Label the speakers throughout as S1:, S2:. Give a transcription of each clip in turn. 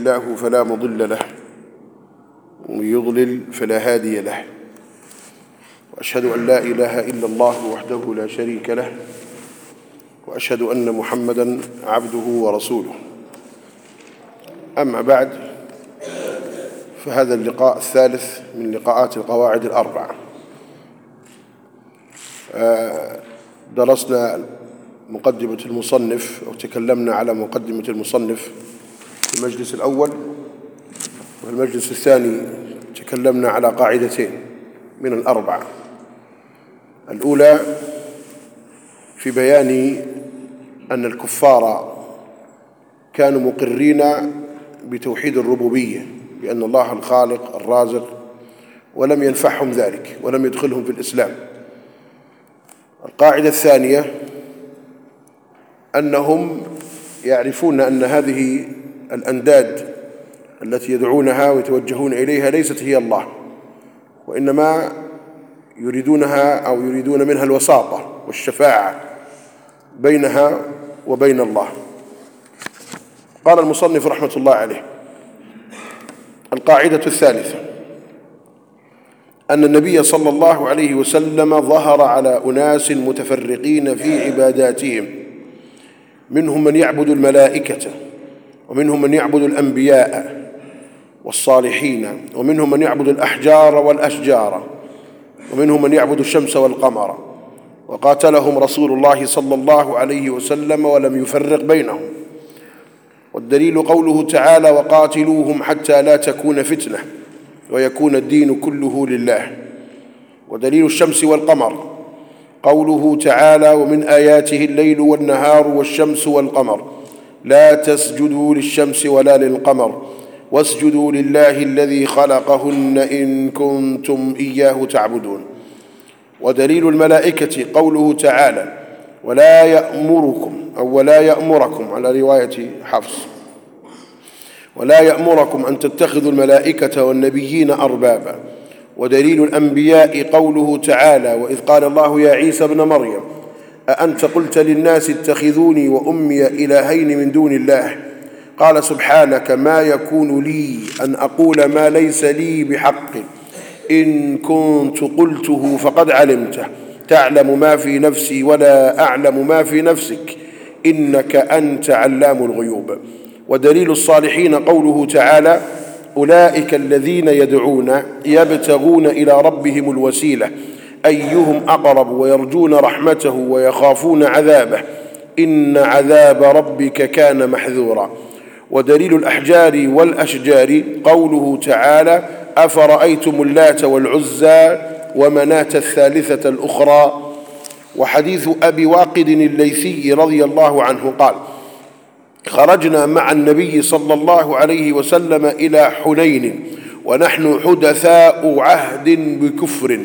S1: الله فلا مضل له ومن يضلل فلا هادي له. وأشهد أن لا إله إلا الله وحده لا شريك له وأشهد أن محمدا عبده ورسوله. أما بعد فهذا اللقاء الثالث من لقاءات القواعد الأربعة. درسنا مقدمة المصنف أو تكلمنا على مقدمة المصنف. في المجلس الأول وفي المجلس الثاني تكلمنا على قاعدتين من الأربعة. الأولى في بيان أن الكفار كانوا مقرين بتوحيد الربوبية بأن الله الخالق الرازق ولم ينفعهم ذلك ولم يدخلهم في الإسلام. القاعدة الثانية أنهم يعرفون أن هذه الأنداد التي يدعونها ويتوجهون إليها ليست هي الله وإنما يريدونها أو يريدون منها الوساطة والشفاعة بينها وبين الله. قال المصنف رحمة الله عليه القاعدة الثالثة أن النبي صلى الله عليه وسلم ظهر على أناس متفرقين في عباداتهم منهم من يعبد الملائكة ومنهم من يعبد الأنبياء والصالحين ومنهم من يعبد الأحجار والأشجار ومنهم من يعبد الشمس والقمر. وقاتلهم رسول الله صلى الله عليه وسلم ولم يفرق بينهم. والدليل قوله تعالى وقاتلوهم حتى لا تكون فتنة ويكون الدين كله لله. ودليل الشمس والقمر. قوله تعالى ومن آياته الليل والنهار والشمس والقمر. لا تسجدوا للشمس ولا للقمر واسجدوا لله الذي خلقهن إن كنتم إياه تعبدون. ودليل الملائكة قوله تعالى ولا يأمركم أو ولا يأمركم على رواية حفص. ولا يأمركم أن تتخذوا الملائكة والنبيين أربابا. ودليل الأنبياء قوله تعالى وإذ قال الله يا عيسى ابن مريم أأنت قلت للناس اتخذوني وأمي إلهين من دون الله؟ قال سبحانك ما يكون لي أن أقول ما ليس لي بحق. إن كنت قلته فقد علمته. تعلم ما في نفسي ولا أعلم ما في نفسك. إنك أنت علام الغيوب. ودليل الصالحين قوله تعالى أولئك الذين يدعون يبتغون إلى ربهم الوسيلة. أيهم أقرب ويرجون رحمته ويخافون عذابه. إن عذاب ربك كان محذورا. ودليل الأحجار والأشجار قوله تعالى أفرأيتم اللات والعزى ومناة الثالثة الأخرى؟ وحديث أبي واقد الليثي رضي الله عنه قال خرجنا مع النبي صلى الله عليه وسلم إلى حنين ونحن حدثاء عهد بكفر.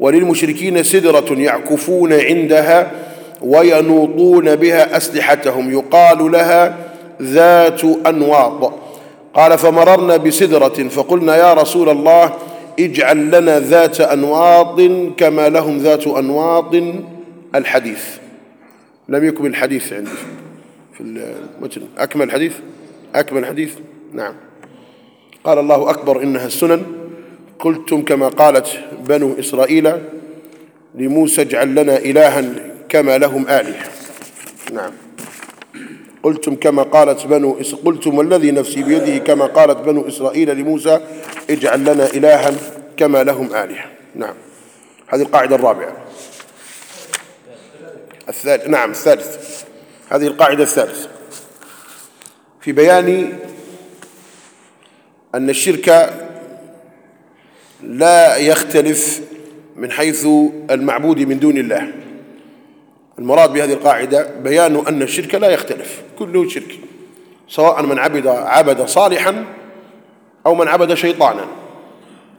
S1: وللمشركين سدرة يعكفون عندها وينوطون بها أسلحتهم. يقال لها ذات أنواط. قال فمررنا بسدرة فقلنا يا رسول الله اجعل لنا ذات أنواط كما لهم ذات أنواط الحديث. لم يكن الحديث عندي. في المتن أكمل الحديث أكمل الحديث نعم. قال الله أكبر إنها السنن. قلتم كما قالت بنو إسرائيل لموسى اجعل لنا إلها كما لهم آلهة. نعم. قلتم كما قالت بنو إس... قلتم والذي نفسي بيده كما قالت بنو إسرائيل لموسى اجعل لنا إلها كما لهم آلهة. نعم. هذه القاعدة الرابعة. الثالث نعم الثالث. هذه القاعدة الثالثة. في بيان أن الشرك لا يختلف من حيث المعبود من دون الله. المراد بهذه القاعدة بيان أن الشرك لا يختلف كله شرك سواء من عبد عبد صالحا أو من عبد شيطانا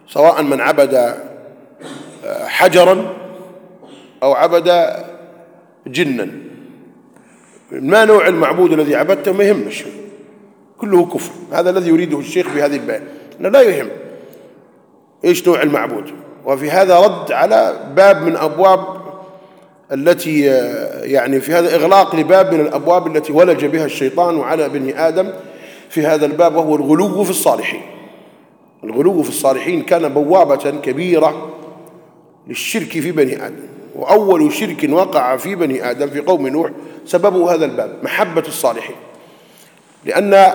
S1: سواء من عبد حجرا أو عبد جنا. ما نوع المعبود الذي عبدته ما يهمش كله كفر. هذا الذي يريده الشيخ بهذه البيان لا يهم. إيش نوع المعبود؟ وفي هذا رد على باب من أبواب التي يعني في هذا إغلاق لباب من الأبواب التي ولج بها الشيطان على بني آدم في هذا الباب وهو الغلو في الصالحين. الغلو في الصالحين كان بوابة كبيرة للشرك في بني آدم وأول شرك وقع في بني آدم في قوم نوح سببه هذا الباب محبة الصالحين. لأن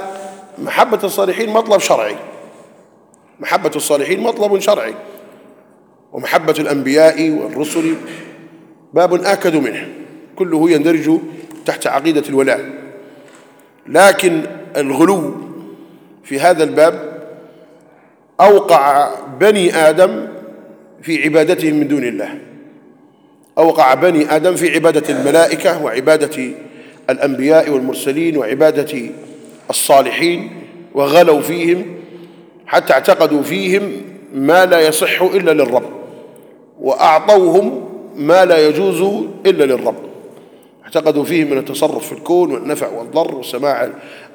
S1: محبة الصالحين مطلب شرعي. محبة الصالحين مطلب شرعي ومحبة الأنبياء والرسل باب آكد منه كله يندرج تحت عقيدة الولاء. لكن الغلو في هذا الباب أوقع بني آدم في عبادتهم من دون الله. أوقع بني آدم في عبادة الملائكة وعبادة الأنبياء والمرسلين وعبادة الصالحين وغلوا فيهم حتى اعتقدوا فيهم ما لا يصح إلا للرب وأعطوهم ما لا يجوز إلا للرب. اعتقدوا فيهم من التصرف في الكون والنفع والضر وسماع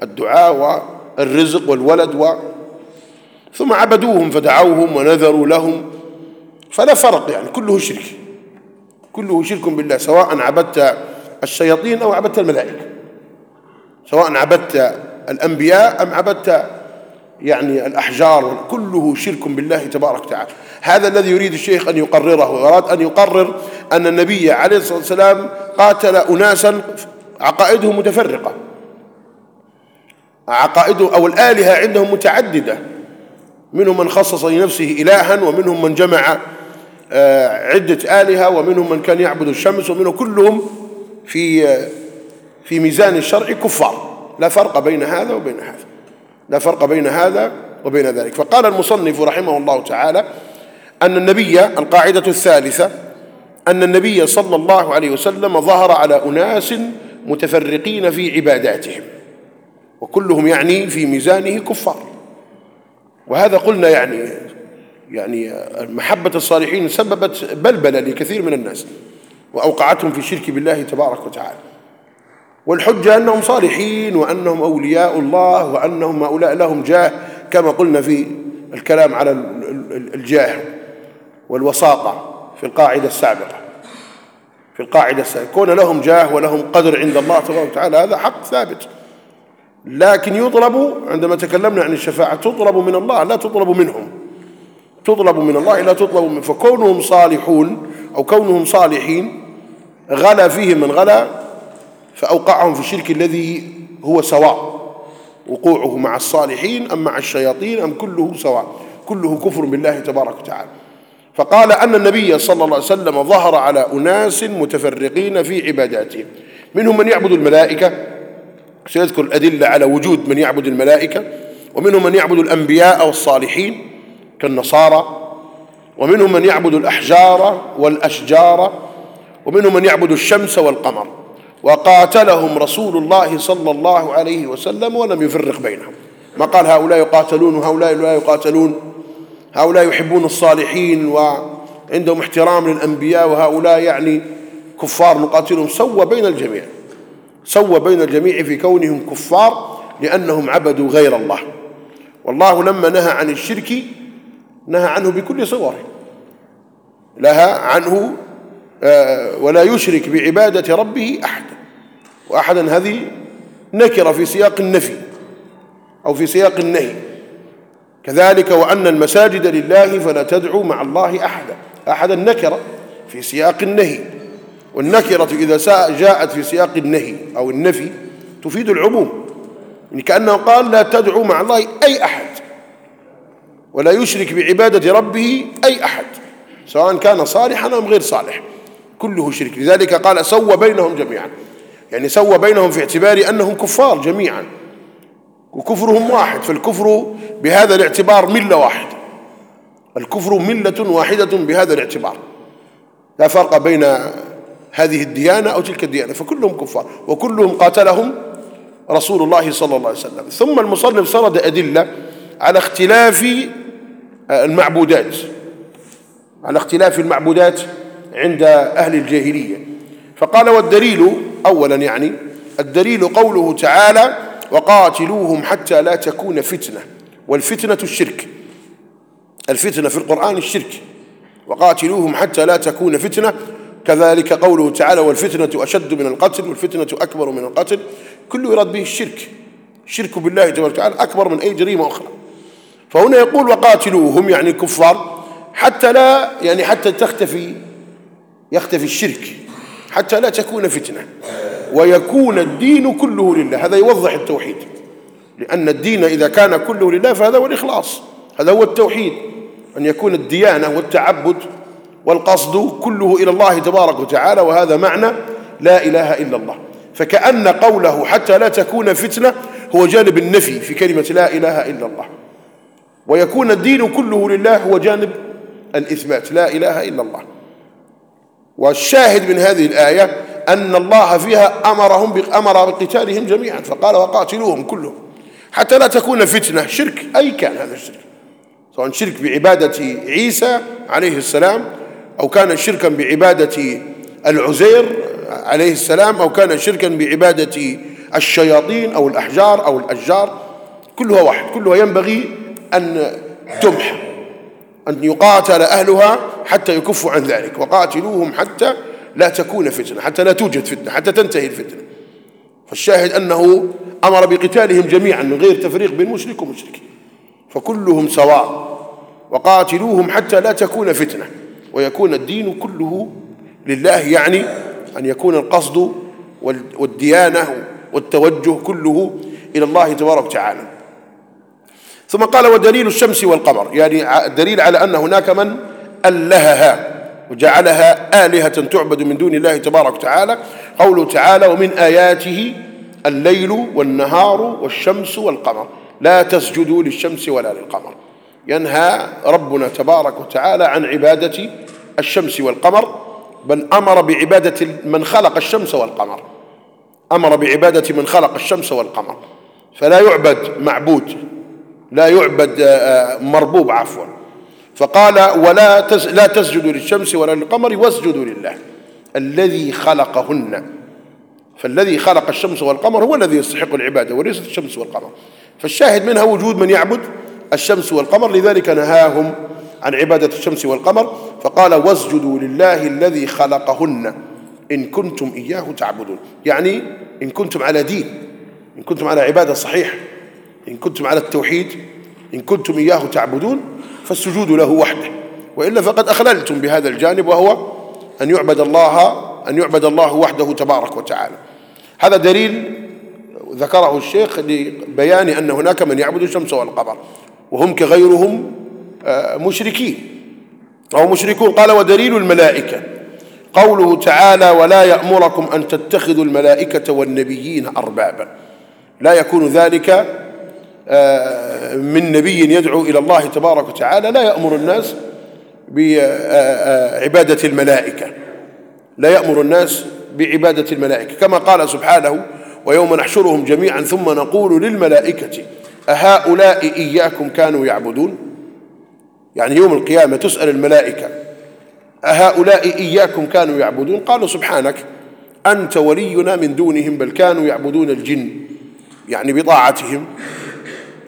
S1: الدعاء والرزق والولد و ثم عبدوهم فدعوهم ونذروا لهم فلا فرق يعني كله شرك. كله شرك بالله سواء عبدت الشياطين أو عبدت الملائكة سواء عبدت الأنبياء أم عبدت يعني الأحجار كله شرك بالله تبارك وتعالى. هذا الذي يريد الشيخ أن يقرره وأراد أن يقرر أن النبي عليه الصلاة والسلام قاتل أناسا عقائدهم متفرقة. عقائده أو الآلهة عندهم متعددة. منهم من خصص لنفسه إلها ومنهم من جمع آه، عدة آلهة ومنهم من كان يعبد الشمس ومنهم كلهم في آه، في ميزان الشرع كفار. لا فرق بين هذا وبين هذا. لا فرق بين هذا وبين ذلك. فقال المصنف رحمه الله تعالى أن النبي القاعدة الثالثة أن النبي صلى الله عليه وسلم ظهر على أناس متفرقين في عباداتهم وكلهم يعني في ميزانه كفار. وهذا قلنا يعني يعني محبة الصالحين سببت بلبلة لكثير من الناس وأوقعتهم في الشرك بالله تبارك وتعالى. والحجة أنهم صالحين وأنهم أولياء الله وأنهم هؤلاء لهم جاه كما قلنا في الكلام على الجاه والوساطة في القاعدة السابقة. في القاعدة السابقة. كون لهم جاه ولهم قدر عند الله تبارك وتعالى هذا حق ثابت. لكن يطلب عندما تكلمنا عن الشفاعة تطلب من الله لا تطلب منهم. تطلب من الله لا تطلب من فكونهم صالحون أو كونهم صالحين غلا فيهم من غلا فأوقعهم في الشرك الذي هو سواء وقوعه مع الصالحين أم مع الشياطين أم كله سواء كله كفر بالله تبارك وتعالى. فقال أن النبي صلى الله عليه وسلم ظهر على أناس متفرقين في عباداتهم منهم من يعبد الملائكة سيذكر الأدلة على وجود من يعبد الملائكة. ومنهم من يعبد الأنبياء والصالحين كالنصارى. ومنهم من يعبد الأحجار والأشجار. ومنهم من يعبد الشمس والقمر. وقاتلهم رسول الله صلى الله عليه وسلم ولم يفرق بينهم. ما قال هؤلاء يقاتلون وهؤلاء لا يقاتلون؟ هؤلاء يحبون الصالحين وعندهم احترام للأنبياء وهؤلاء يعني كفار نقاتلهم. سوى بين الجميع. سوى بين الجميع في كونهم كفار لأنهم عبدوا غير الله. والله لما نهى عن الشرك نهى عنه بكل صوره. نهى عنه ولا يشرك بعبادة ربه أحدا. وأحدا هذه نكرة في سياق النفي أو في سياق النهي. كذلك وأن المساجد لله فلا تدعوا مع الله أحدا. أحدا نكرة في سياق النهي. والنكرة إذا جاءت في سياق النهي أو النفي تفيد العموم. يعني كأنه قال لا تدعوا مع الله أي أحد. ولا يشرك بعبادة ربه أي أحد. سواء كان صالحا أم غير صالح. كله شرك. لذلك قال سوى بينهم جميعا. يعني سوى بينهم في اعتبار أنهم كفار جميعا. وكفرهم واحد فالكفر بهذا الاعتبار ملة واحدة. الكفر ملة واحدة بهذا الاعتبار. لا فرق بين هذه الديانة أو تلك الديانة فكلهم كفار. وكلهم قاتلهم رسول الله صلى الله عليه وسلم. ثم المصنف سرد أدلة على اختلاف المعبودات. على اختلاف المعبودات عند أهل الجاهلية. فقال والدليل أولا يعني الدليل قوله تعالى وقاتلوهم حتى لا تكون فتنة. والفتنة الشرك. الفتنة في القرآن الشرك. وقاتلوهم حتى لا تكون فتنة. كذلك قوله تعالى والفتنة أشد من القتل والفتنة أكبر من القتل. كله يراد به الشرك. الشرك بالله تبارك وتعالى أكبر من أي جريمة أخرى. فهنا يقول وقاتلوهم يعني الكفار حتى لا يعني حتى تختفي يختفي الشرك حتى لا تكون فتنة. ويكون الدين كله لله. هذا يوضح التوحيد. لأن الدين إذا كان كله لله فهذا هو الإخلاص. هذا هو التوحيد. أن يكون الديانة والتعبد والقصد كله إلى الله تبارك وتعالى وهذا معنى لا إله إلا الله. فكأن قوله حتى لا تكون فتنة هو جانب النفي في كلمة لا إله إلا الله. ويكون الدين كله لله هو جانب الإثبات. لا إله إلا الله. والشاهد من هذه الآية أن الله فيها أمرهم أمر بقتالهم جميعا. فقال وقاتلوهم كلهم. حتى لا تكون فتنة. شرك أي كان هذا الشرك. سواء شرك بعبادة عيسى عليه السلام أو كان شركا بعبادة العزير عليه السلام أو كان شركا بعبادة الشياطين أو الأحجار أو الأشجار. كلها واحد. كلها ينبغي أن تمحى. أن يقاتل أهلها حتى يكفوا عن ذلك وقاتلوهم حتى لا تكون فتنة حتى لا توجد فتنة حتى تنتهي الفتنة. فالشاهد أنه أمر بقتالهم جميعا من غير تفريق بين مشرك ومشرك فكلهم سواء وقاتلوهم حتى لا تكون فتنة ويكون الدين كله لله يعني أن يكون القصد والديانة والتوجه كله إلى الله تبارك وتعالى. ثم قال ودليل الشمس والقمر. يعني دليل على أن هناك من ألهها وجعلها آلهة تعبد من دون الله تبارك وتعالى. قوله تعالى ومن آياته الليل والنهار والشمس والقمر. لا تسجدوا للشمس ولا للقمر. ينهى ربنا تبارك وتعالى عن عبادة الشمس والقمر. بل أمر بعبادة من خلق الشمس والقمر. أمر بعبادة من خلق الشمس والقمر. فلا يعبد معبود لا يعبد آه، آه، مربوب عفوا. فقال ولا لا تسجدوا للشمس ولا للقمر واسجدوا لله الذي خلقهن. فالذي خلق الشمس والقمر هو الذي يستحق العبادة وليست الشمس والقمر. فالشاهد منها وجود من يعبد الشمس والقمر لذلك نهاهم عن عبادة الشمس والقمر. فقال واسجدوا لله الذي خلقهن إن كنتم إياه تعبدون. يعني إن كنتم على دين إن كنتم على عبادة صحيحة. إن كنتم على التوحيد إن كنتم إياه تعبدون فالسجود له وحده. وإلا فقد أخللتم بهذا الجانب وهو أن يعبد الله أن يعبد الله وحده تبارك وتعالى. هذا دليل ذكره الشيخ لبيان أن هناك من يعبد الشمس والقمر وهم كغيرهم آه، مشركين. أو مشركون. قال ودليل الملائكة. قوله تعالى ولا يأمركم أن تتخذوا الملائكة والنبيين أربابا. لا يكون ذلك من نبي يدعو إلى الله تبارك وتعالى لا يأمر الناس بعبادة الملائكة. لا يأمر الناس بعبادة الملائكة. كما قال سبحانه ويوم نحشرهم جميعا ثم نقول للملائكة أهؤلاء إياكم كانوا يعبدون؟ يعني يوم القيامة تسأل الملائكة أهؤلاء إياكم كانوا يعبدون؟ قالوا سبحانك أنت ولينا من دونهم بل كانوا يعبدون الجن. يعني بطاعتهم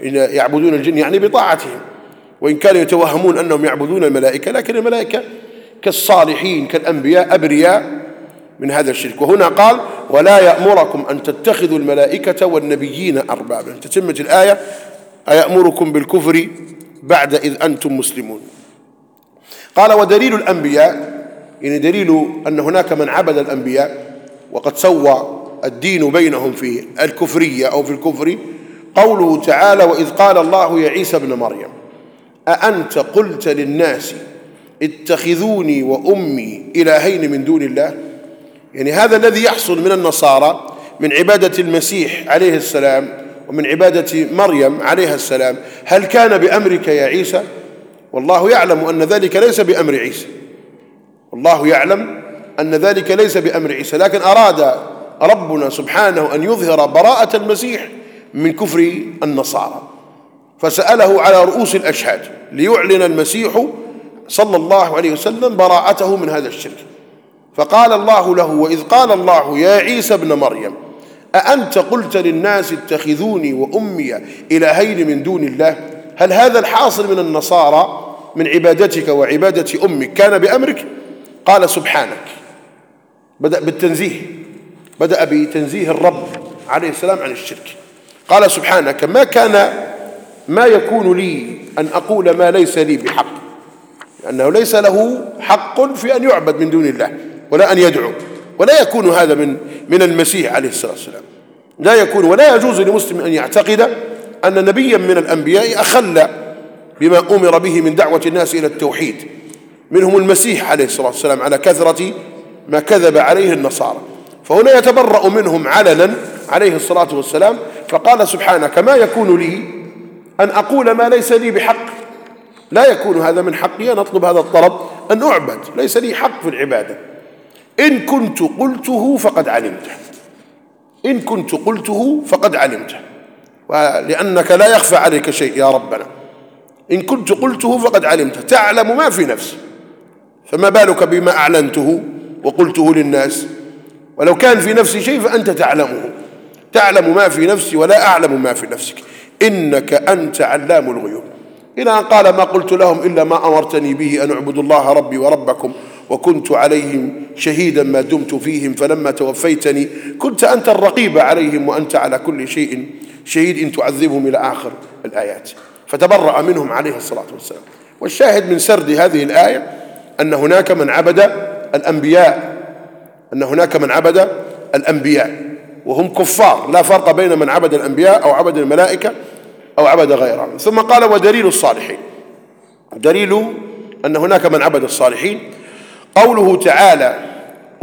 S1: يعبدون الجن يعني بطاعتهم. وإن كانوا يتوهمون أنهم يعبدون الملائكة لكن الملائكة كالصالحين كالأنبياء أبرياء من هذا الشرك. وهنا قال ولا يأمركم أن تتخذوا الملائكة والنبيين أربابا. تتمة الآية أيأمركم بالكفر بعد إذ أنتم مسلمون. قال ودليل الأنبياء. يعني دليل أن هناك من عبد الأنبياء وقد سوى الدين بينهم في الكفرية أو في الكفر قوله تعالى وإذ قال الله يا عيسى ابن مريم أأنت قلت للناس اتخذوني وأمي إلهين من دون الله؟ يعني هذا الذي يحصل من النصارى من عبادة المسيح عليه السلام ومن عبادة مريم عليها السلام هل كان بأمرك يا عيسى؟ والله يعلم أن ذلك ليس بأمر عيسى. والله يعلم أن ذلك ليس بأمر عيسى لكن أراد ربنا سبحانه أن يظهر براءة المسيح من كفر النصارى. فسأله على رؤوس الأشهاد ليعلن المسيح صلى الله عليه وسلم براءته من هذا الشرك. فقال الله له وإذ قال الله يا عيسى ابن مريم أأنت قلت للناس اتخذوني وأمي إلهين من دون الله؟ هل هذا الحاصل من النصارى من عبادتك وعبادة أمك؟ كان بأمرك؟ قال سبحانك. بدأ بالتنزيه. بدأ بتنزيه الرب عليه السلام عن الشرك. قال سبحانك ما كان ما يكون لي أن أقول ما ليس لي بحق. لأنه ليس له حق في أن يعبد من دون الله ولا أن يدعو ولا يكون هذا من من المسيح عليه الصلاة والسلام. لا يكون ولا يجوز لمسلم أن يعتقد أن نبيا من الأنبياء أخل بما أمر به من دعوة الناس إلى التوحيد. منهم المسيح عليه الصلاة والسلام على كثرة ما كذب عليه النصارى. فهنا يتبرأ منهم علنا عليه الصلاة والسلام فقال سبحانك ما يكون لي أن أقول ما ليس لي بحق؟ لا يكون هذا من حقي أن أطلب هذا الطلب أن أعبد. ليس لي حق في العبادة. إن كنت قلته فقد علمته. إن كنت قلته فقد علمته. ولأنك لا يخفى عليك شيء يا ربنا. إن كنت قلته فقد علمته. تعلم ما في نفسي فما بالك بما أعلنته وقلته للناس؟ ولو كان في نفسي شيء فأنت تعلمه. تعلم ما في نفسي ولا أعلم ما في نفسك. إنك أنت علام الغيوب. إلى أن قال ما قلت لهم إلا ما أمرتني به أن اعبدوا الله ربي وربكم وكنت عليهم شهيدا ما دمت فيهم فلما توفيتني كنت أنت الرقيب عليهم وأنت على كل شيء شهيد إن تعذبهم إلى آخر الآيات. فتبرأ منهم عليه الصلاة والسلام. والشاهد من سرد هذه الآية أن هناك من عبد الأنبياء. أن هناك من عبد الأنبياء. وهم كفار. لا فرق بين من عبد الأنبياء أو عبد الملائكة أو عبد غيرهم ثم قال ودليل الصالحين. دليل أن هناك من عبد الصالحين. قوله تعالى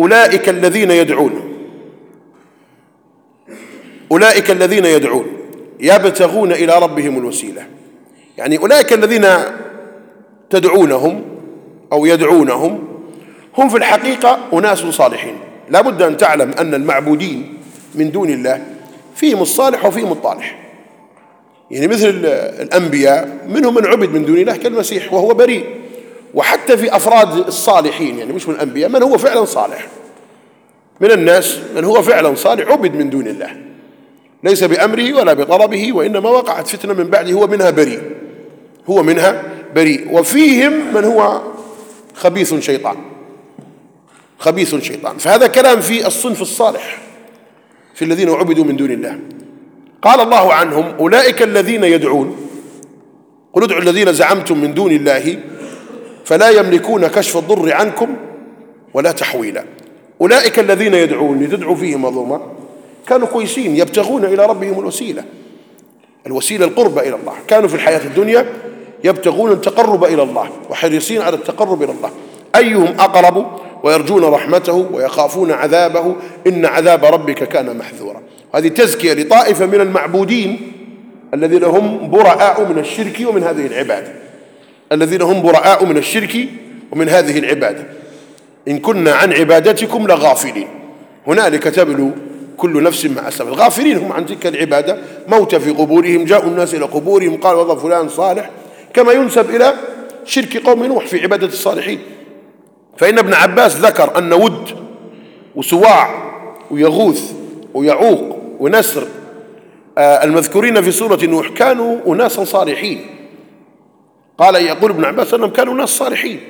S1: أولئك الذين يدعون. أولئك الذين يدعون. يبتغون إلى ربهم الوسيلة. يعني أولئك الذين تدعونهم أو يدعونهم هم في الحقيقة أناس صالحين. لا بد أن تعلم أن المعبودين من دون الله فيهم الصالح وفيهم الطالح. يعني مثل الأنبياء منهم من عبد من دون الله كالمسيح وهو بريء. وحتى في أفراد الصالحين يعني مش من الأنبياء من هو فعلا صالح؟ من الناس من هو فعلا صالح عبد من دون الله. ليس بأمره ولا بطلبه وإنما وقعت فتنة من بعده هو منها بريء. هو منها بريء. وفيهم من هو خبيث شيطان. خبيث شيطان. فهذا كلام في الصنف الصالح. في الذين عبدوا من دون الله. قال الله عنهم أولئك الذين يدعون قل ادعوا الذين زعمتم من دون الله فلا يملكون كشف الضر عنكم ولا تحويلا. أولئك الذين يدعون لتدعوا فيهم مظلومة كانوا كويسين يبتغون إلى ربهم الوسيلة. الوسيلة القربة إلى الله. كانوا في الحياة الدنيا يبتغون التقرب إلى الله وحريصين على التقرب إلى الله. أيهم أقرب؟ ويرجون رحمته ويخافون عذابه إن عذاب ربك كان محذورا. هذه تزكية لطائفة من المعبودين الذين هم براء من الشرك ومن هذه العبادة الذين هم براء من الشرك ومن هذه العبادة إن كنا عن عبادتكم لغافلين. هنالك تبلو كل نفس مع أسلف الغافلين هم عن تلك العبادة. موت في قبورهم جاءوا الناس إلى قبورهم قال والله فلان صالح. كما ينسب إلى شرك قوم نوح في عبادة الصالحين. فإن ابن عباس ذكر أن ود وسواع ويغوث ويعوق ونسر آه، المذكورين في سورة نوح كانوا أناسا صالحين. قال يقول ابن عباس أنهم كانوا ناس صالحين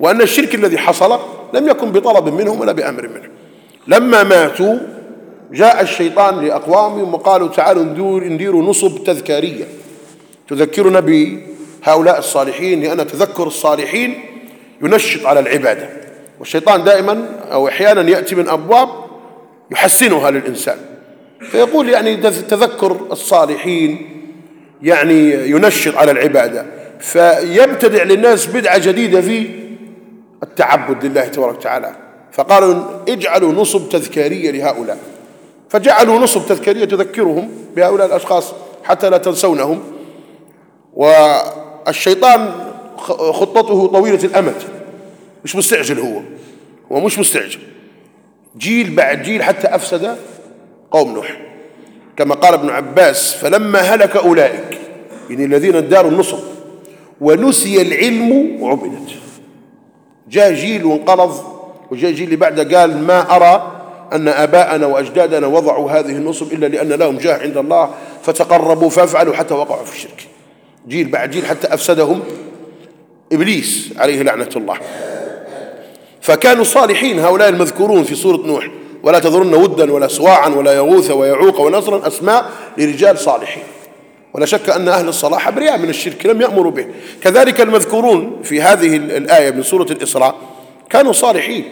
S1: وأن الشرك الذي حصل لم يكن بطلب منهم ولا بأمر منهم لما ماتوا جاء الشيطان لأقوامهم وقالوا تعالوا نديروا نصب تذكارية. تذكرنا بهؤلاء الصالحين لأن تذكر الصالحين ينشط على العبادة. والشيطان دائما أو أحيانا يأتي من أبواب يحسنها للإنسان. فيقول يعني تذكر الصالحين يعني ينشط على العبادة. فيبتدع للناس بدعة جديدة في التعبد لله تبارك وتعالى. فقالوا اجعلوا نصب تذكارية لهؤلاء. فجعلوا نصب تذكارية تذكرهم بهؤلاء الأشخاص حتى لا تنسونهم. والشيطان خطته طويلة الأمد. مش مستعجل هو. هو مش مستعجل. جيل بعد جيل حتى أفسد قوم نوح. كما قال ابن عباس فلما هلك أولئك يعني الذين اداروا النصر ونسي العلم وعبدت جاء جيل وانقرض وجاء جيل اللي بعده قال ما أرى أن أباءنا وأجدادنا وضعوا هذه النصب إلا لأن لهم جاه عند الله فتقربوا فافعلوا حتى وقعوا في الشرك. جيل بعد جيل حتى أفسدهم إبليس عليه لعنة الله. فكانوا صالحين هؤلاء المذكورون في سورة نوح. ولا تذرن ودا ولا سواعا ولا يغوث ويعوق ونصرا أسماء لرجال صالحين. ولا شك أن أهل الصلاح أبرياء من الشرك لم يأمروا به. كذلك المذكورون في هذه الآية من سورة الإسراء كانوا صالحين.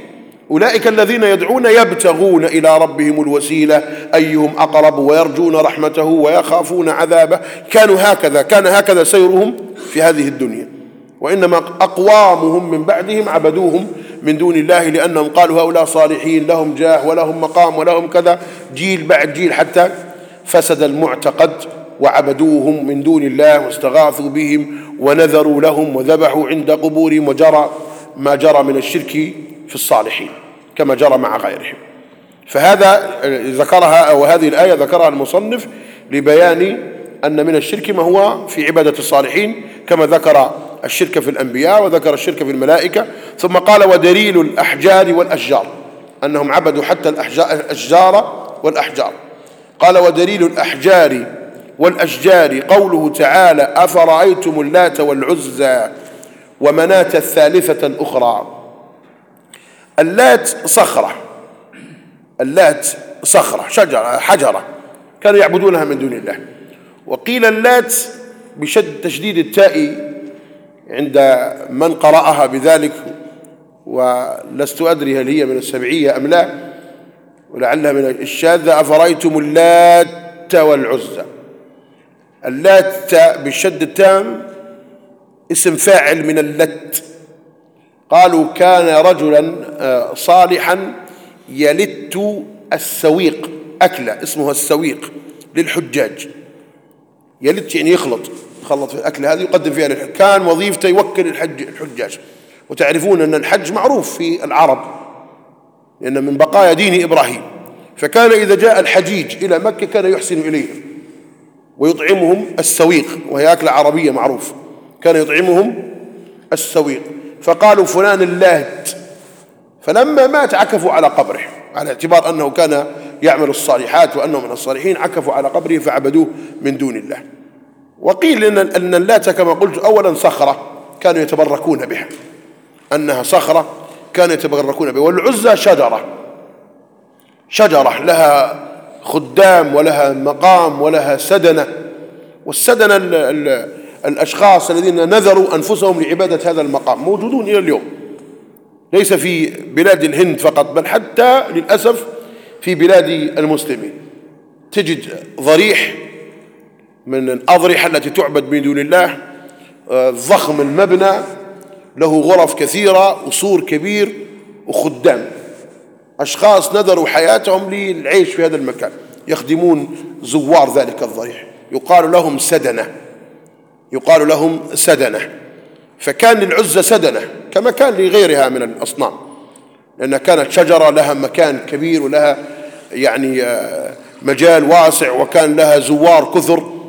S1: أولئك الذين يدعون يبتغون إلى ربهم الوسيلة أيهم أقرب ويرجون رحمته ويخافون عذابه. كانوا هكذا كان هكذا سيرهم في هذه الدنيا. وإنما أقوامهم من بعدهم عبدوهم من دون الله لأنهم قالوا هؤلاء صالحين لهم جاه ولهم مقام ولهم كذا. جيل بعد جيل حتى فسد المعتقد وعبدوهم من دون الله واستغاثوا بهم ونذروا لهم وذبحوا عند قبورهم وجرى ما جرى من الشرك في الصالحين كما جرى مع غيرهم. فهذا ذكرها وهذه الآية ذكرها المصنف لبيان أن من الشرك ما هو في عبادة الصالحين كما ذكر الشرك في الأنبياء وذكر الشرك في الملائكة. ثم قال ودليل الأحجار والأشجار أنهم عبدوا حتى الأشجار والأحجار. قال ودليل الأحجار والأشجار قوله تعالى أفرأيتم اللات والعزى ومناة الثالثة الأخرى. اللات صخرة اللات صخرة شجرة حجرة كانوا يعبدونها من دون الله. وقيل اللات بشد تشديد التاء عند من قرأها بذلك ولست أدري هل هي من السبعية أم لا ولعلها من الشاذة أفرأيتم اللات والعزى؟ اللات بالشد التام اسم فاعل من اللت. قالوا كان رجلا آه، صالحا يلت السويق أكلة اسمها السويق للحجاج. يلت يعني يخلط. يخلط في الأكلة هذه يقدم فيها للحج كان وظيفته يوكل الحج الحجاج. وتعرفون أن الحج معروف في العرب لأن من بقايا دين إبراهيم. فكان إذا جاء الحجيج إلى مكة كان يحسن إليهم ويطعمهم السويق وهي أكلة عربية معروف. كان يطعمهم السويق. فقالوا فلان اللات. فلما مات عكفوا على قبره على اعتبار أنه كان يعمل الصالحات وأنه من الصالحين عكفوا على قبره فعبدوه من دون الله. وقيل أن اللات كما قلت أولا صخرة كانوا يتبركون بها. أنها صخرة كانوا يتبركون بها. والعزى شجرة. شجرة لها خدام ولها مقام ولها سدنة. والسدنة الأشخاص الذين نذروا أنفسهم لعبادة هذا المقام موجودون إلى اليوم. ليس في بلاد الهند فقط بل حتى للأسف في بلاد المسلمين. تجد ضريح من الأضرحة التي تعبد من دون الله آه، ضخم المبنى له غرف كثيرة وسور كبير وخدام. أشخاص نذروا حياتهم للعيش في هذا المكان. يخدمون زوار ذلك الضريح. يقال لهم سدنة. يقال لهم سدنة. فكان للعزة سدنة كما كان لغيرها من الأصنام. لأنها كانت شجرة لها مكان كبير ولها يعني آه، مجال واسع وكان لها زوار كثر.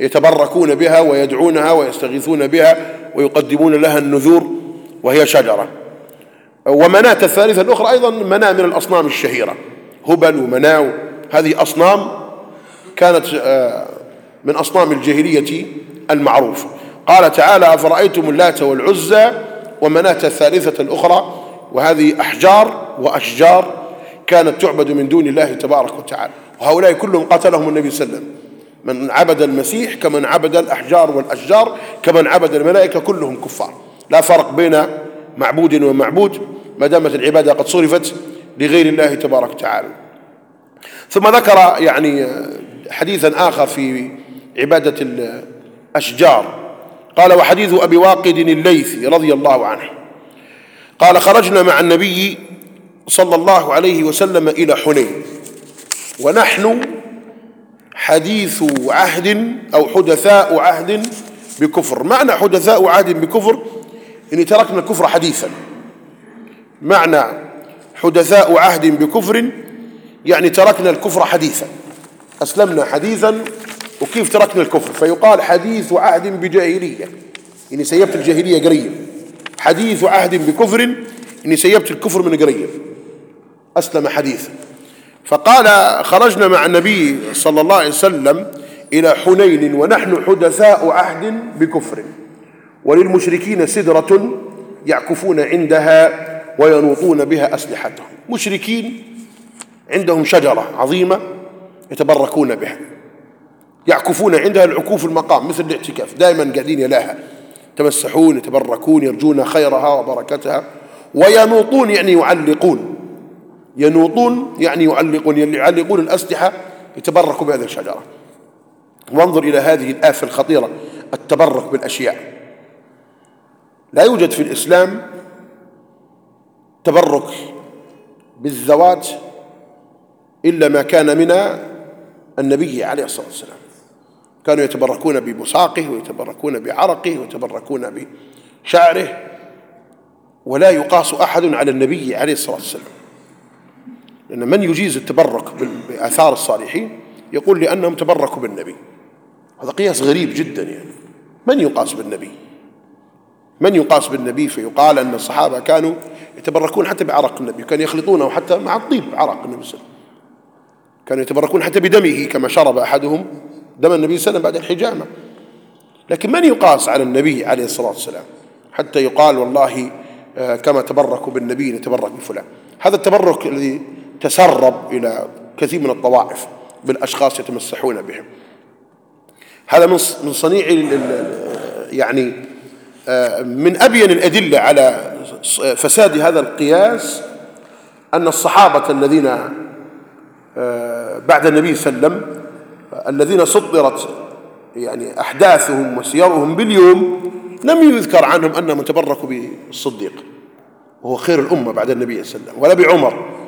S1: يتبركون بها ويدعونها ويستغيثون بها ويقدمون لها النذور وهي شجرة. ومناة الثالثة الأخرى أيضا مناة من الأصنام الشهيرة. هبل ومناو. هذه أصنام كانت آه، من أصنام الجاهلية المعروف قال تعالى أفرأيتم اللات والعزى ومناة الثالثة الأخرى؟ وهذه أحجار وأشجار كانت تعبد من دون الله تبارك وتعالى. وهؤلاء كلهم قتلهم النبي صلى الله عليه وسلم. من عبد المسيح كمن عبد الأحجار والأشجار كمن عبد الملائكة كلهم كفار. لا فرق بين معبود ومعبود. ما دامت العبادة قد صرفت لغير الله تبارك وتعالى. ثم ذكر يعني حديثا آخر في عبادة الأشجار. قال وحديث أبي واقد الليثي رضي الله عنه. قال خرجنا مع النبي صلى الله عليه وسلم إلى حنين. ونحن حديث عهد أو حدثاء عهد بكفر. معنى حدثاء عهد بكفر؟ إن تركنا الكفر حديثا. معنى حدثاء عهد بكفر يعني تركنا الكفر حديثا. أسلمنا حديثا وكيف تركنا الكفر؟ فيقال حديث عهد بجاهلية. إني سيبت الجاهلية قريب. حديث عهد بكفر إني سيبت الكفر من قريب. أسلم حديثا. فقال خرجنا مع النبي صلى الله عليه وسلم إلى حنين ونحن حدثاء عهد بكفر وللمشركين سدرة يعكفون عندها وينوطون بها أسلحتهم. مشركين عندهم شجرة عظيمة يتبركون بها. يعكفون عندها العكوف المقام مثل الاعتكاف دائما قاعدين يلاها. يتمسحون يتبركون يرجون خيرها وبركتها وينوطون يعني يعلقون. ينوطون يعني يعلقون يعلقون الأسلحة يتبركوا بهذه الشجرة. وانظر إلى هذه الآفة الخطيرة التبرك بالأشياء. لا يوجد في الإسلام تبرك بالذوات إلا ما كان من النبي عليه الصلاة والسلام. كانوا يتبركون ببصاقه ويتبركون بعرقه ويتبركون بشعره. ولا يقاس أحد على النبي عليه الصلاة والسلام. لأن من يجيز التبرك بآثار الصالحين يقول لأنهم تبركوا بالنبي. هذا قياس غريب جدا يعني. من يقاس بالنبي؟ من يقاس بالنبي فيقال أن الصحابة كانوا يتبركون حتى بعرق النبي كانوا يخلطونه حتى مع الطيب عرق النبي صلى الله عليه وسلم. كانوا يتبركون حتى بدمه كما شرب أحدهم دم النبي صلى الله عليه وسلم بعد الحجامة. لكن من يقاس على النبي عليه الصلاة والسلام؟ حتى يقال والله آه، كما تبركوا بالنبي نتبرك بفلان. هذا التبرك الذي تسرب إلى كثير من الطوائف بالأشخاص يتمسحون بهم. هذا من صنيع يعني آه، من أبين الأدلة على فساد هذا القياس أن الصحابة الذين آه، بعد النبي صلى الله عليه وسلم الذين سطرت يعني أحداثهم وسيرهم باليوم لم يذكر عنهم أنهم تبركوا بالصديق. وهو خير الأمة بعد النبي صلى الله عليه وسلم ولا بعمر.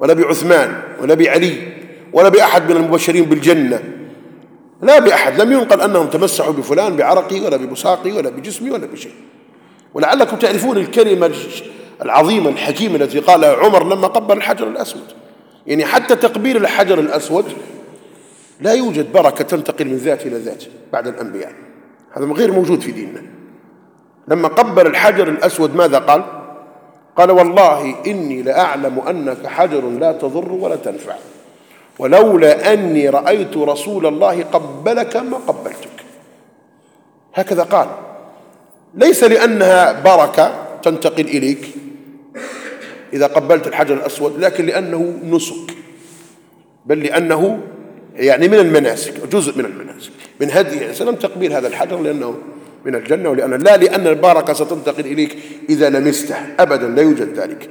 S1: ولا بعثمان ولا بعلي ولا بأحد من المبشرين بالجنة. لا بأحد لم ينقل أنهم تمسحوا بفلان بعرقه ولا ببساقه ولا بجسمه ولا بشيء. ولعلكم تعرفون الكلمة العظيمة الحكيمة التي قالها عمر لما قبل الحجر الأسود. يعني حتى تقبيل الحجر الأسود لا يوجد بركة تنتقل من ذات إلى ذات بعد الأنبياء. هذا غير موجود في ديننا. لما قبل الحجر الأسود ماذا قال؟ قال والله إني لأعلم أنك حجر لا تضر ولا تنفع. ولولا أني رأيت رسول الله قبلك ما قبلتك. هكذا قال. ليس لأنها بركة تنتقل إليك إذا قبلت الحجر الأسود لكن لأنه نسك. بل لأنه يعني من المناسك جزء من المناسك من هدي عليه السلام تقبيل هذا الحجر لأنه من الجنة ولأن لا لأن البركة ستنتقل إليك إذا لمسته أبدا لا يوجد ذلك.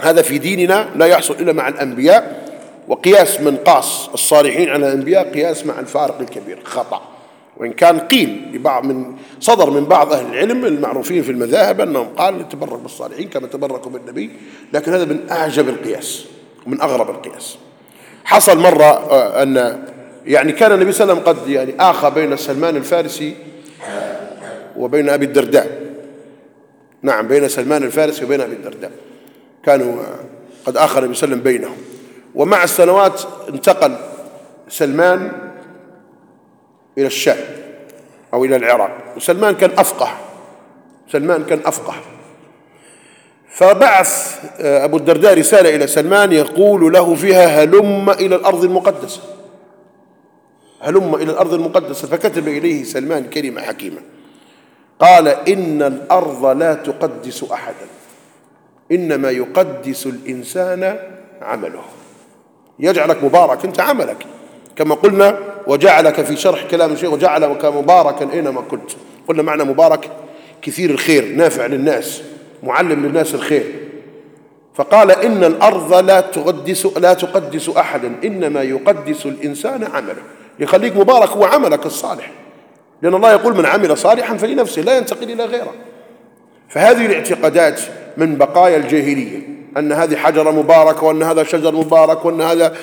S1: هذا في ديننا لا يحصل إلا مع الأنبياء وقياس من قاس الصالحين على الأنبياء قياس مع الفارق الكبير. خطأ. وإن كان قيل لبعض من صدر من بعض أهل العلم المعروفين في المذاهب أنهم قال تبرك بالصالحين كما تبركوا بالنبي لكن هذا من أعجب القياس ومن أغرب القياس. حصل مرة آه، أن يعني كان النبي صلى الله عليه وسلم قد يعني آخى بين سلمان الفارسي وبين أبي الدرداء. نعم بين سلمان الفارسي وبين أبي الدرداء. كانوا قد آخى النبي صلى الله عليه بينهم. ومع السنوات انتقل سلمان إلى الشام أو إلى العراق. وسلمان كان أفقه. سلمان كان أفقه. فبعث آه، أبو الدرداء رسالة إلى سلمان يقول له فيها هلم إلى الأرض المقدسة. هلم إلى الأرض المقدسة. فكتب إليه سلمان كلمة حكيمة. قال إن الأرض لا تقدس أحدا. إنما يقدس الإنسان عمله. يجعلك مبارك أنت عملك. كما قلنا وجعلك في شرح كلام الشيخ وجعلك مباركا أينما كنت. قلنا معنى مبارك كثير الخير نافع للناس معلم للناس الخير. فقال إن الأرض لا تقدس لا تقدس أحدا إنما يقدس الإنسان عمله. يخليك مبارك هو عملك الصالح. لأن الله يقول من عمل صالحا فلنفسه لا ينتقل إلى غيره. فهذه الاعتقادات من بقايا الجاهلية أن هذه حجرة مباركة وأن هذا شجر مبارك وأن هذا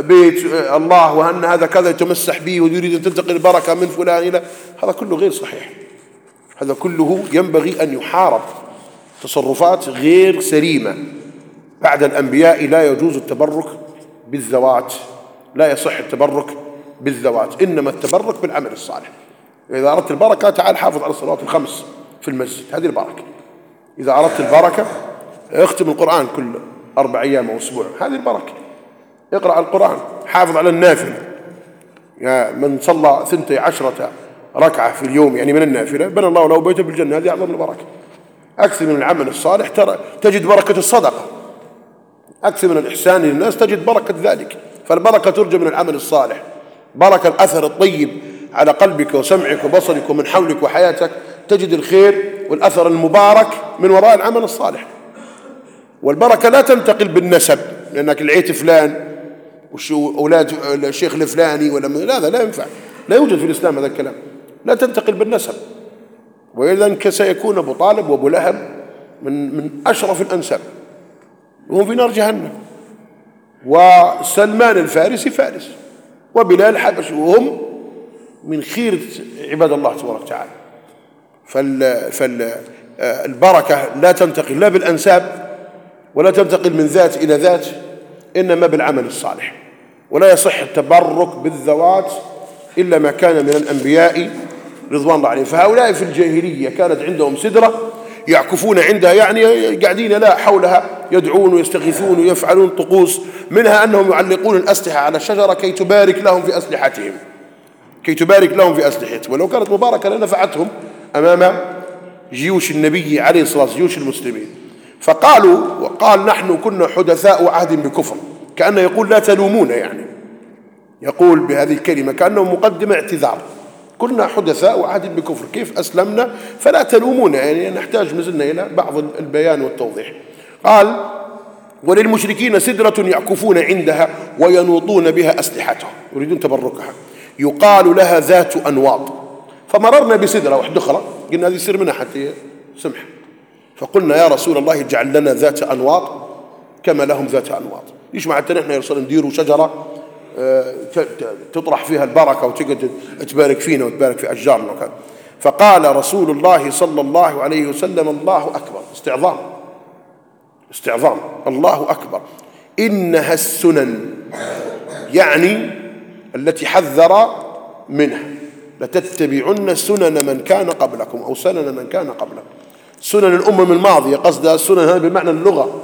S1: بيت الله وأن هذا كذا يتمسح به ويريد أن تنتقل البركة من فلان إلى هذا كله غير صحيح. هذا كله ينبغي أن يحارب تصرفات غير سليمة. بعد الأنبياء لا يجوز التبرك بالذوات لا يصح التبرك بالذوات إنما التبرك بالعمل الصالح. إذا أردت البركة تعال حافظ على الصلوات الخمس في المسجد. هذه البركة. إذا أردت البركة اختم القرآن كل أربع أيام أو أسبوع. هذه البركة. اقرأ القرآن حافظ على النافلة. يا من صلى ثنتي عشرة ركعة في اليوم يعني من النافلة بنى الله له بيته بالجنة هذه أعظم البركة. أكثر من العمل الصالح ترى تجد بركة الصدقة. أكثر من الإحسان للناس تجد بركة ذلك. فالبركة ترجى من العمل الصالح. بركة الأثر الطيب على قلبك وسمعك وبصرك ومن حولك وحياتك. تجد الخير والأثر المبارك من وراء العمل الصالح. والبركة لا تنتقل بالنسب لأنك العيت فلان أولاد الشيخ الفلاني ولا لا هذا لا ينفع. لا يوجد في الإسلام هذا الكلام. لا تنتقل بالنسب. وإذا سيكون أبو طالب وأبو لهب من من أشرف الأنساب. وهم في نار جهنم. وسلمان الفارسي فارس. وبلال حبش وهم من خيرة عباد الله تبارك وتعالى. فالبركة لا تنتقل لا بالأنساب ولا تنتقل من ذات إلى ذات إنما بالعمل الصالح. ولا يصح التبرك بالذوات إلا ما كان من الأنبياء رضوان الله عليهم. فهؤلاء في الجاهلية كانت عندهم سدرة يعكفون عندها يعني قاعدين لا حولها يدعون ويستغيثون ويفعلون طقوس منها أنهم يعلقون الأسلحة على الشجرة كي تبارك لهم في أسلحتهم. كي تبارك لهم في أسلحتهم. ولو كانت مباركة لنفعتهم أمام جيوش النبي عليه الصلاة والسلام جيوش المسلمين. فقالوا وقال نحن كنا حدثاء عهد بكفر كأنه يقول لا تلومون يعني. يقول بهذه الكلمة كأنه مقدمة اعتذار. كنا حدثاء وعهد بكفر. كيف أسلمنا؟ فلا تلومون يعني نحتاج نزلنا إلى بعض البيان والتوضيح. قال وللمشركين سدرة يعكفون عندها وينوطون بها أسلحتهم. يريدون تبركها. يقال لها ذات أنواط. فمررنا بسدرة واحدة أخرى. قلنا هذه يصير منها حتى سمح. فقلنا يا رسول الله اجعل لنا ذات أنواط كما لهم ذات أنواط. ليش معناتها نحن يا رسول نديروا شجرة تطرح فيها البركة وتقعد تبارك فينا وتبارك في أشجارنا وكذا. فقال رسول الله صلى الله عليه وسلم الله أكبر. استعظام. استعظام. الله أكبر. إنها السنن يعني التي حذر منها. لتتبعن سنن من كان قبلكم أو سنن من كان قبلكم. سنن الأمم الماضية قصدها السنن هذا بمعنى اللغة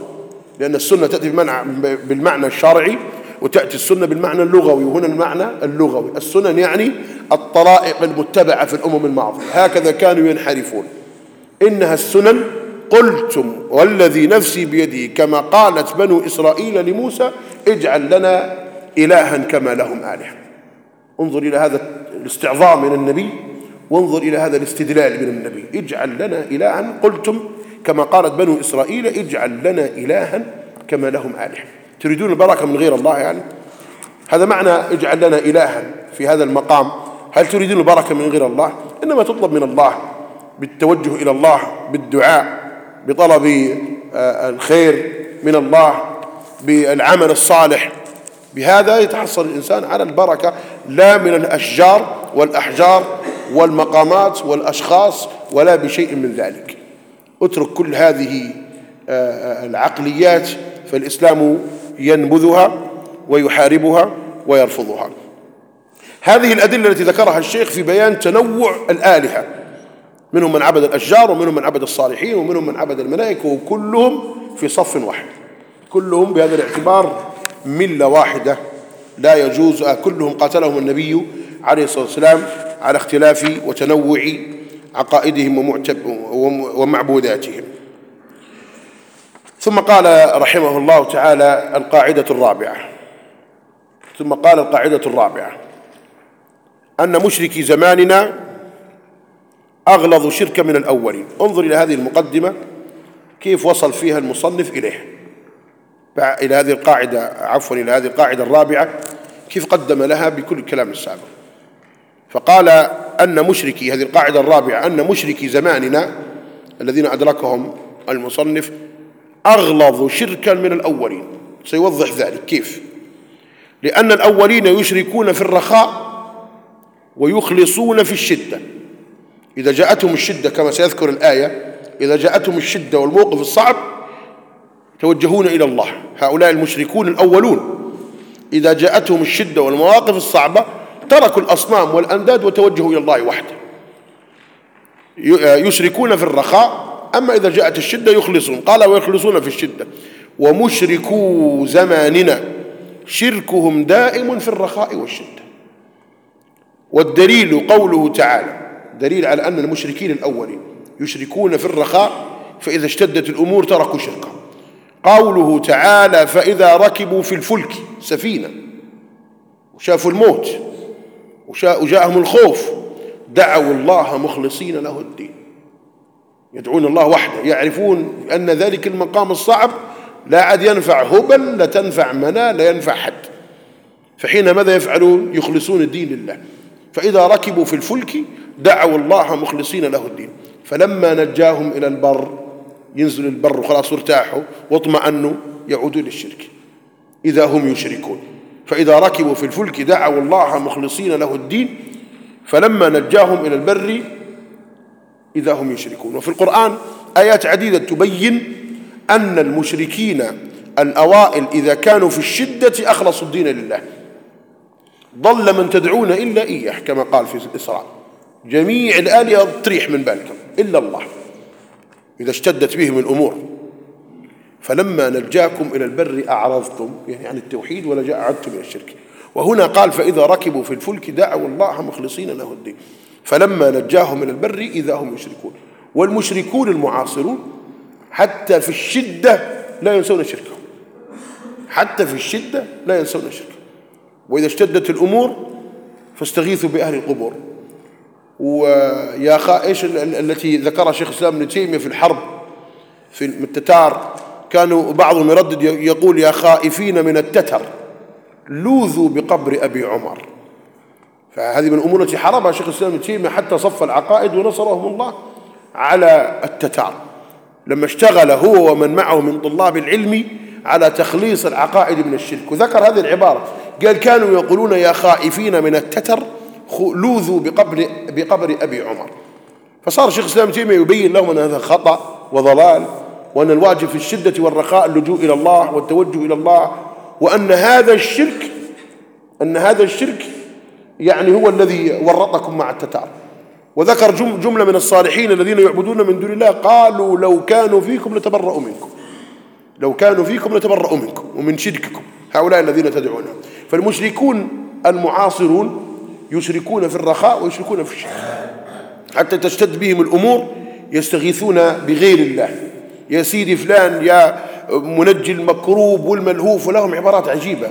S1: لأن السنة تأتي بالمعنى الشرعي. وتأتي السنة بالمعنى اللغوي وهنا المعنى اللغوي. السنن يعني الطرائق المتبعة في الأمم الماضية هكذا كانوا ينحرفون. إنها السنن قلتم والذي نفسي بيده كما قالت بنو إسرائيل لموسى اجعل لنا إلها كما لهم آلهة. انظر إلى هذا الاستعظام من النبي وانظر إلى هذا الاستدلال من النبي. اجعل لنا إلها قلتم كما قالت بنو إسرائيل اجعل لنا إلها كما لهم آلهة. تريدون البركة من غير الله يعني؟ هذا معنى اجعل لنا إلها في هذا المقام. هل تريدون البركة من غير الله؟ إنما تطلب من الله بالتوجه إلى الله بالدعاء بطلب آه، الخير من الله بالعمل الصالح. بهذا يتحصل الإنسان على البركة لا من الأشجار والأحجار والمقامات والأشخاص ولا بشيء من ذلك. اترك كل هذه آه، آه، العقليات فالإسلام ينبذها ويحاربها ويرفضها. هذه الأدلة التي ذكرها الشيخ في بيان تنوع الآلهة. منهم من عبد الأشجار ومنهم من عبد الصالحين ومنهم من عبد الملائكة وكلهم في صف واحد. كلهم بهذا الاعتبار ملة واحدة. لا يجوز كلهم قاتلهم النبي عليه الصلاة والسلام على اختلاف وتنوع عقائدهم ومعبوداتهم. ثم قال رحمه الله تعالى القاعدة الرابعة. ثم قال القاعدة الرابعة. أن مشركي زماننا أغلظ شركا من الأولين. انظر إلى هذه المقدمة كيف وصل فيها المصنف إليه. إلى هذه القاعدة عفوا إلى هذه القاعدة الرابعة كيف قدم لها بكل الكلام السابق. فقال أن مشركي هذه القاعدة الرابعة أن مشركي زماننا الذين أدركهم المصنف أغلظ شركا من الأولين. سيوضح ذلك. كيف؟ لأن الأولين يشركون في الرخاء ويخلصون في الشدة. إذا جاءتهم الشدة كما سيذكر الآية إذا جاءتهم الشدة والموقف الصعب توجهون إلى الله. هؤلاء المشركون الأولون. إذا جاءتهم الشدة والمواقف الصعبة تركوا الأصنام والأنداد وتوجهوا إلى الله وحده. يشركون في الرخاء أما إذا جاءت الشدة يخلصون قال ويخلصون في الشدة. ومشركو زماننا شركهم دائم في الرخاء والشدة. والدليل قوله تعالى دليل على أن المشركين الأولين يشركون في الرخاء فإذا اشتدت الأمور تركوا شركهم. قوله تعالى فإذا ركبوا في الفلك سفينة وشافوا الموت وجاءهم الخوف دعوا الله مخلصين له الدين. يدعون الله وحده يعرفون أن ذلك المقام الصعب لا عاد ينفع هبل لا تنفع منى لا ينفع حد. فحين ماذا يفعلون؟ يخلصون الدين لله. فإذا ركبوا في الفلك دعوا الله مخلصين له الدين. فلما نجاهم إلى البر ينزل البر وخلاص ارتاحوا واطمأنوا يعودون للشرك. إذا هم يشركون. فإذا ركبوا في الفلك دعوا الله مخلصين له الدين. فلما نجاهم إلى البر إذا هم يشركون. وفي القرآن آيات عديدة تبين أن المشركين الأوائل إذا كانوا في الشدة أخلصوا الدين لله. ضل من تدعون إلا إياه كما قال في الإسراء جميع الآلهة تريح من بالكم إلا الله. إذا اشتدت بهم الأمور. فلما نجاكم إلى البر أعرضتم يعني عن التوحيد ولا عدتم إلى الشرك. وهنا قال فإذا ركبوا في الفلك دعوا الله مخلصين له الدين. فلما نجاهم إلى البر إذا هم يشركون. والمشركون المعاصرون حتى في الشدة لا ينسون شركهم. حتى في الشدة لا ينسون شركهم. وإذا اشتدت الأمور فاستغيثوا بأهل القبور. ويا خا إيش التي ذكرها شيخ الإسلام ابن تيمية في الحرب في التتار كانوا بعضهم يردد يقول يا خائفين من التتر؟ لوذوا بقبر أبي عمر. فهذه من الأمور التي حاربها شيخ الإسلام ابن تيمية حتى صف العقائد ونصرهم الله على التتار. لما اشتغل هو ومن معه من طلاب العلم على تخليص العقائد من الشرك. وذكر هذه العبارة. قال كانوا يقولون يا خائفين من التتر لوذوا بقبر, بقبر أبي عمر. فصار شيخ الإسلام تيمية يبين لهم أن هذا خطأ وضلال وأن الواجب في الشدة والرخاء اللجوء إلى الله والتوجه إلى الله وأن هذا الشرك أن هذا الشرك يعني هو الذي ورطكم مع التتار. وذكر جملة من الصالحين الذين يعبدون من دون الله قالوا لو كانوا فيكم لتبرأوا منكم. لو كانوا فيكم لتبرأوا منكم ومن شرككم هؤلاء الذين تدعونهم. فالمشركون المعاصرون يشركون في الرخاء ويشركون في الشرك حتى تشتد بهم الأمور يستغيثون بغير الله. يا سيدي فلان يا منجي المكروب والملهوف ولهم عبارات عجيبة.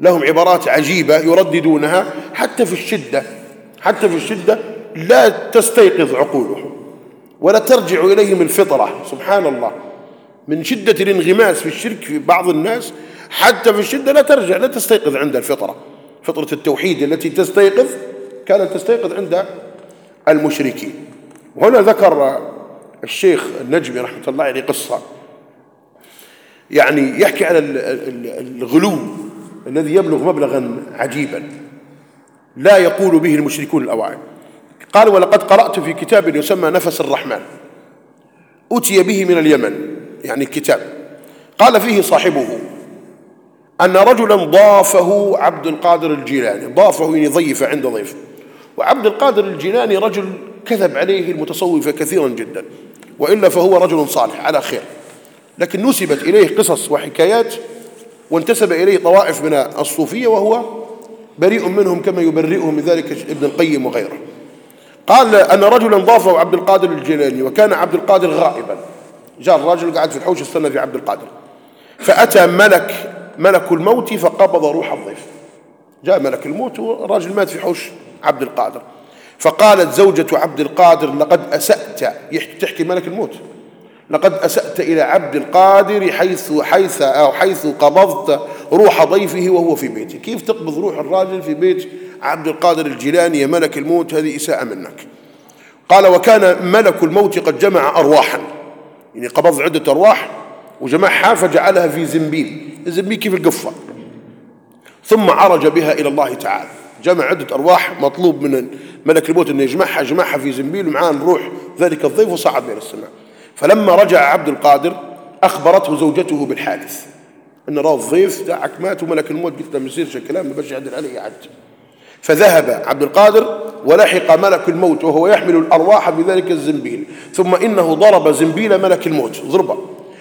S1: لهم عبارات عجيبة يرددونها حتى في الشدة حتى في الشدة لا تستيقظ عقولهم ولا ترجع إليهم الفطرة سبحان الله. من شدة الانغماس في الشرك في بعض الناس حتى في الشدة لا ترجع لا تستيقظ عند الفطرة. فطرة التوحيد التي تستيقظ كانت تستيقظ عند المشركين. وهنا ذكر الشيخ النجمي رحمة الله عليه قصة يعني يحكي على الغلو. الذي يبلغ مبلغا عجيبا. لا يقول به المشركون الأوائل قال ولقد قرأت في كتاب يسمى نفس الرحمن. أتي به من اليمن. يعني كتاب. قال فيه صاحبه أن رجلا ضافه عبد القادر الجيلاني. ضافه يعني ضيف عند ضيف. وعبد القادر الجيلاني رجل كذب عليه المتصوفة كثيرا جدا. وإلا فهو رجل صالح على خير. لكن نسبت إليه قصص وحكايات وانتسب إليه طوائف من الصوفية وهو بريء منهم كما يبرئهم من ذلك ابن القيم وغيره. قال أن رجلا ضافه عبد القادر الجيلاني وكان عبد القادر غائبا. جاء الرجل قاعد في الحوش استنى في عبد القادر. فأتى ملك ملك الموت فقبض روح الضيف. جاء ملك الموت والراجل مات في حوش عبد القادر. فقالت زوجة عبد القادر لقد أسأت تحكي ملك الموت. لقد أسأت إلى عبد القادر حيث حيث أو حيث قبضت روح ضيفه وهو في بيته. كيف تقبض روح الراجل في بيت عبد القادر الجيلاني يا ملك الموت؟ هذه إساءة منك. قال وكان ملك الموت قد جمع أرواحا. يعني قبض عدة أرواح وجمعها فجعلها في زنبيل. الزنبيل كيف القفة؟ ثم عرج بها إلى الله تعالى. جمع عدة أرواح مطلوب من ملك الموت أن يجمعها جمعها في زنبيل ومعاه الروح. ذلك الضيف وصعد إلى السماء. فلما رجع عبد القادر أخبرته زوجته بالحادث. أن راه الضيف تاعك مات وملك الموت. قلت له ما يصيرش الكلام ما باش يعدل عليه عد فذهب عبد القادر ولحق ملك الموت وهو يحمل الأرواح بذلك الزنبيل. ثم إنه ضرب زنبيل ملك الموت ضربة.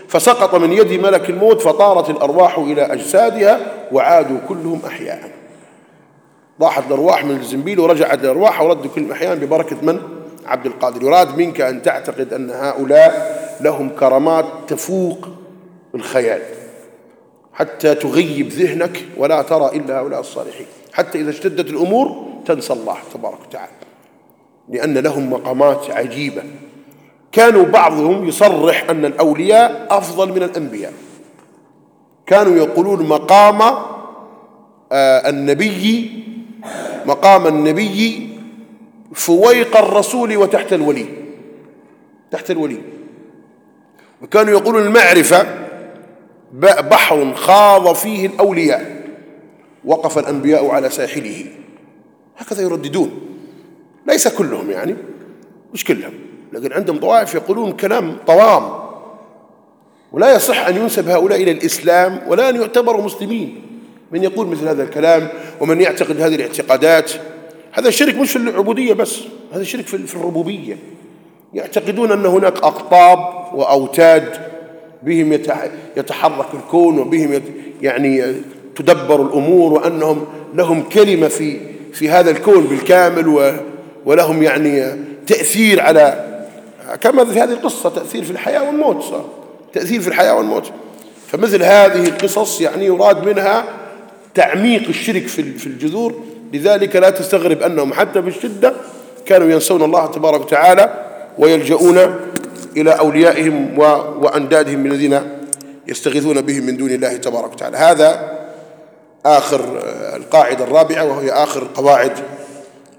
S1: فسقط من يد ملك الموت فطارت الأرواح إلى أجسادها وعادوا كلهم أحياء. راحت الأرواح من الزنبيل ورجعت الأرواح وردوا كلهم أحياء ببركة من؟ عبد القادر يراد منك أن تعتقد أن هؤلاء لهم كرامات تفوق الخيال حتى تغيب ذهنك ولا ترى إلا هؤلاء الصالحين حتى إذا اشتدت الأمور تنسى الله تبارك وتعالى لأن لهم مقامات عجيبة. كانوا بعضهم يصرح أن الأولياء أفضل من الأنبياء. كانوا يقولون مقام آه، النبي مقام النبي فويق الرسول وتحت الولي. تحت الولي. وكانوا يقولون المعرفة بحر خاض فيه الأولياء. وقف الأنبياء على ساحله. هكذا يرددون. ليس كلهم يعني. مش كلهم. لكن عندهم طوائف يقولون كلام طوام. ولا يصح أن ينسب هؤلاء إلى الإسلام ولا أن يعتبروا مسلمين. من يقول مثل هذا الكلام؟ ومن يعتقد هذه الاعتقادات؟ هذا الشرك مش في العبودية بس هذا الشرك في الربوبية. يعتقدون أن هناك أقطاب وأوتاد بهم يتحرك الكون وبهم يعني تدبر الأمور وأنهم لهم كلمة في في هذا الكون بالكامل ولهم يعني تأثير على كما في هذه القصة تأثير في الحياة والموت صار تأثير في الحياة والموت. فمثل هذه القصص يعني يراد منها تعميق الشرك في الجذور. لذلك لا تستغرب أنهم حتى بالشدة كانوا ينسون الله تبارك وتعالى ويلجؤون إلى أوليائهم وأندادهم الذين يستغيثون بهم من دون الله تبارك وتعالى. هذا آخر القاعدة الرابعة وهي آخر القواعد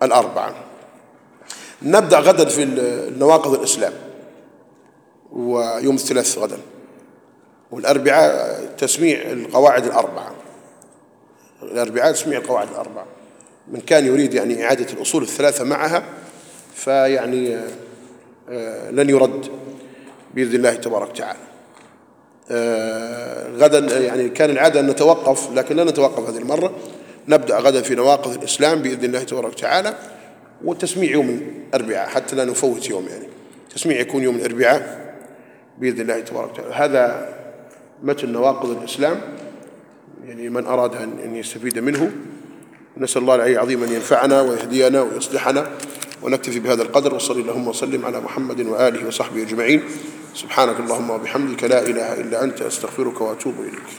S1: الأربعة. نبدأ غدا في النواقض الإسلام ويوم الثلاث غدا. والأربعاء تسميع القواعد الأربعة. الأربعاء تسميع القواعد الأربعة. من كان يريد يعني إعادة الأصول الثلاثة معها فيعني آه، لن يرد بإذن الله تبارك وتعالى. آه، غدا يعني كان العادة أن نتوقف لكن لا نتوقف هذه المرة. نبدأ غدا في نواقض الإسلام بإذن الله تبارك وتعالى والتسميع يوم الأربعاء حتى لا نفوت يوم يعني التسميع يكون يوم الأربعاء بإذن الله تبارك وتعالى. هذا متن نواقض الإسلام يعني من أراد أن يستفيد منه. نسأل الله العلي العظيم أن ينفعنا ويهدينا ويصلحنا ونكتفي بهذا القدر وصلي اللهم وسلم على محمد وآله وصحبه أجمعين. سبحانك اللهم وبحمدك لا إله إلا أنت أستغفرك وأتوب إليك.